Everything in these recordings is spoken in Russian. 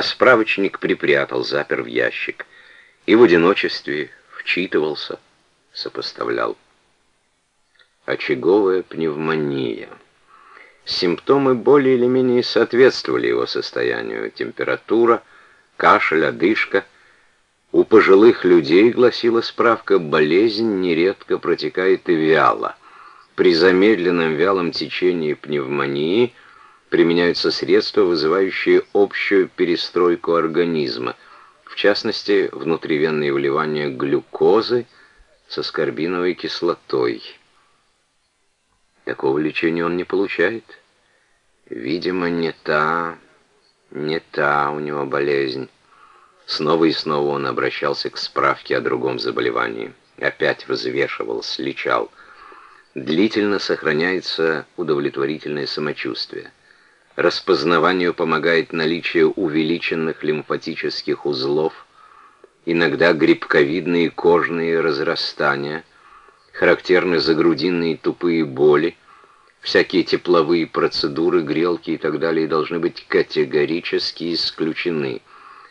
а справочник припрятал, запер в ящик. И в одиночестве вчитывался, сопоставлял. Очаговая пневмония. Симптомы более или менее соответствовали его состоянию. Температура, кашель, одышка. У пожилых людей, гласила справка, болезнь нередко протекает и вяло. При замедленном вялом течении пневмонии применяются средства, вызывающие общую перестройку организма, в частности, внутривенные вливания глюкозы со скорбиновой кислотой. Такого лечения он не получает. Видимо, не та, не та у него болезнь. Снова и снова он обращался к справке о другом заболевании. Опять взвешивал, сличал. Длительно сохраняется удовлетворительное самочувствие. Распознаванию помогает наличие увеличенных лимфатических узлов, иногда грибковидные кожные разрастания, характерны загрудинные тупые боли, всякие тепловые процедуры, грелки и так далее должны быть категорически исключены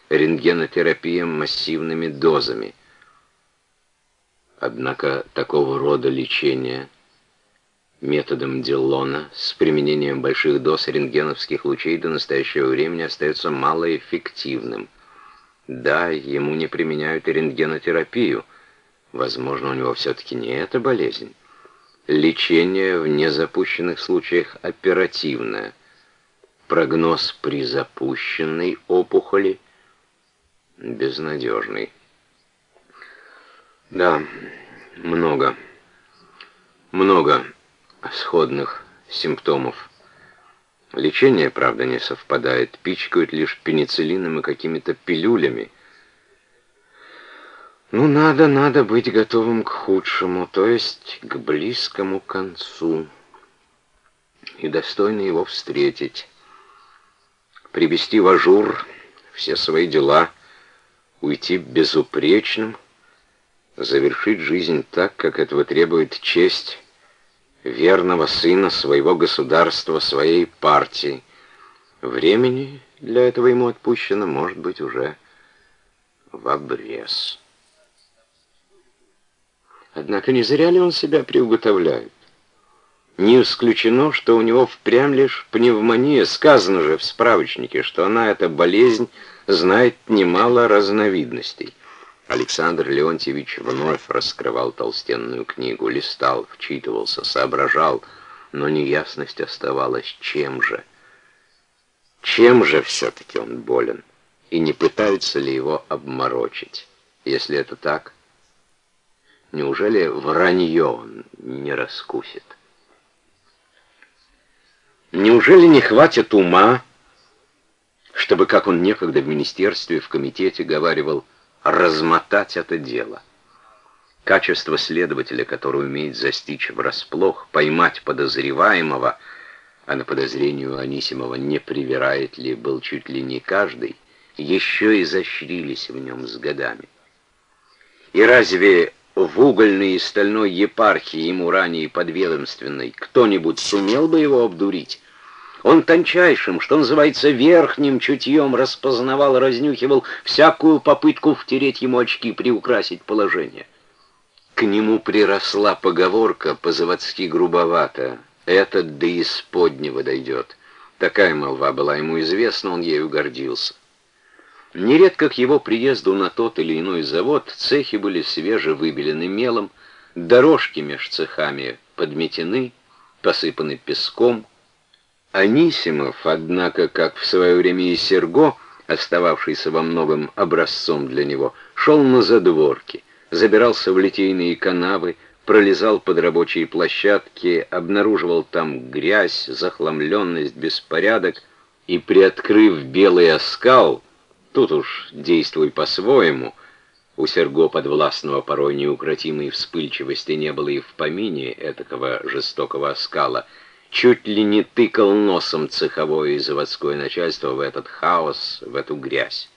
рентгенотерапия массивными дозами. Однако такого рода лечение – методом Диллона с применением больших доз рентгеновских лучей до настоящего времени остается малоэффективным. Да, ему не применяют и рентгенотерапию. Возможно, у него все-таки не эта болезнь. Лечение в незапущенных случаях оперативное. Прогноз при запущенной опухоли безнадежный. Да, много. Много сходных симптомов. Лечение, правда, не совпадает, пичкают лишь пенициллином и какими-то пилюлями. Ну, надо, надо быть готовым к худшему, то есть к близкому концу, и достойно его встретить, привести в ажур все свои дела, уйти безупречным, завершить жизнь так, как этого требует честь, верного сына своего государства, своей партии. Времени для этого ему отпущено, может быть, уже в обрез. Однако не зря ли он себя приуготовляет? Не исключено, что у него впрямь лишь пневмония. Сказано же в справочнике, что она, эта болезнь, знает немало разновидностей. Александр Леонтьевич вновь раскрывал толстенную книгу, листал, вчитывался, соображал, но неясность оставалась, чем же. Чем же все-таки он болен? И не пытаются ли его обморочить? Если это так, неужели вранье он не раскусит? Неужели не хватит ума, чтобы, как он некогда в министерстве, в комитете говаривал, размотать это дело. Качество следователя, который умеет застичь врасплох, поймать подозреваемого, а на подозрению Анисимова не привирает ли, был чуть ли не каждый, еще изощрились в нем с годами. И разве в угольной и стальной епархии ему ранее подведомственной кто-нибудь сумел бы его обдурить? Он тончайшим, что называется, верхним чутьем распознавал разнюхивал всякую попытку втереть ему очки, приукрасить положение. К нему приросла поговорка по-заводски грубовато. «Этот до исподнего дойдет». Такая молва была ему известна, он ею гордился. Нередко к его приезду на тот или иной завод цехи были свеже выбелены мелом, дорожки меж цехами подметены, посыпаны песком, Анисимов, однако, как в свое время и Серго, остававшийся во многом образцом для него, шел на задворки, забирался в литейные канавы, пролезал под рабочие площадки, обнаруживал там грязь, захламленность, беспорядок, и, приоткрыв белый оскал, тут уж действуй по-своему, у Серго подвластного порой неукротимой вспыльчивости не было и в помине этакого жестокого оскала — чуть ли не тыкал носом цеховое и заводское начальство в этот хаос, в эту грязь.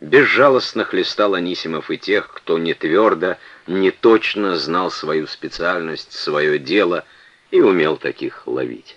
Безжалостно хлестал Анисимов и тех, кто не твердо, не точно знал свою специальность, свое дело и умел таких ловить.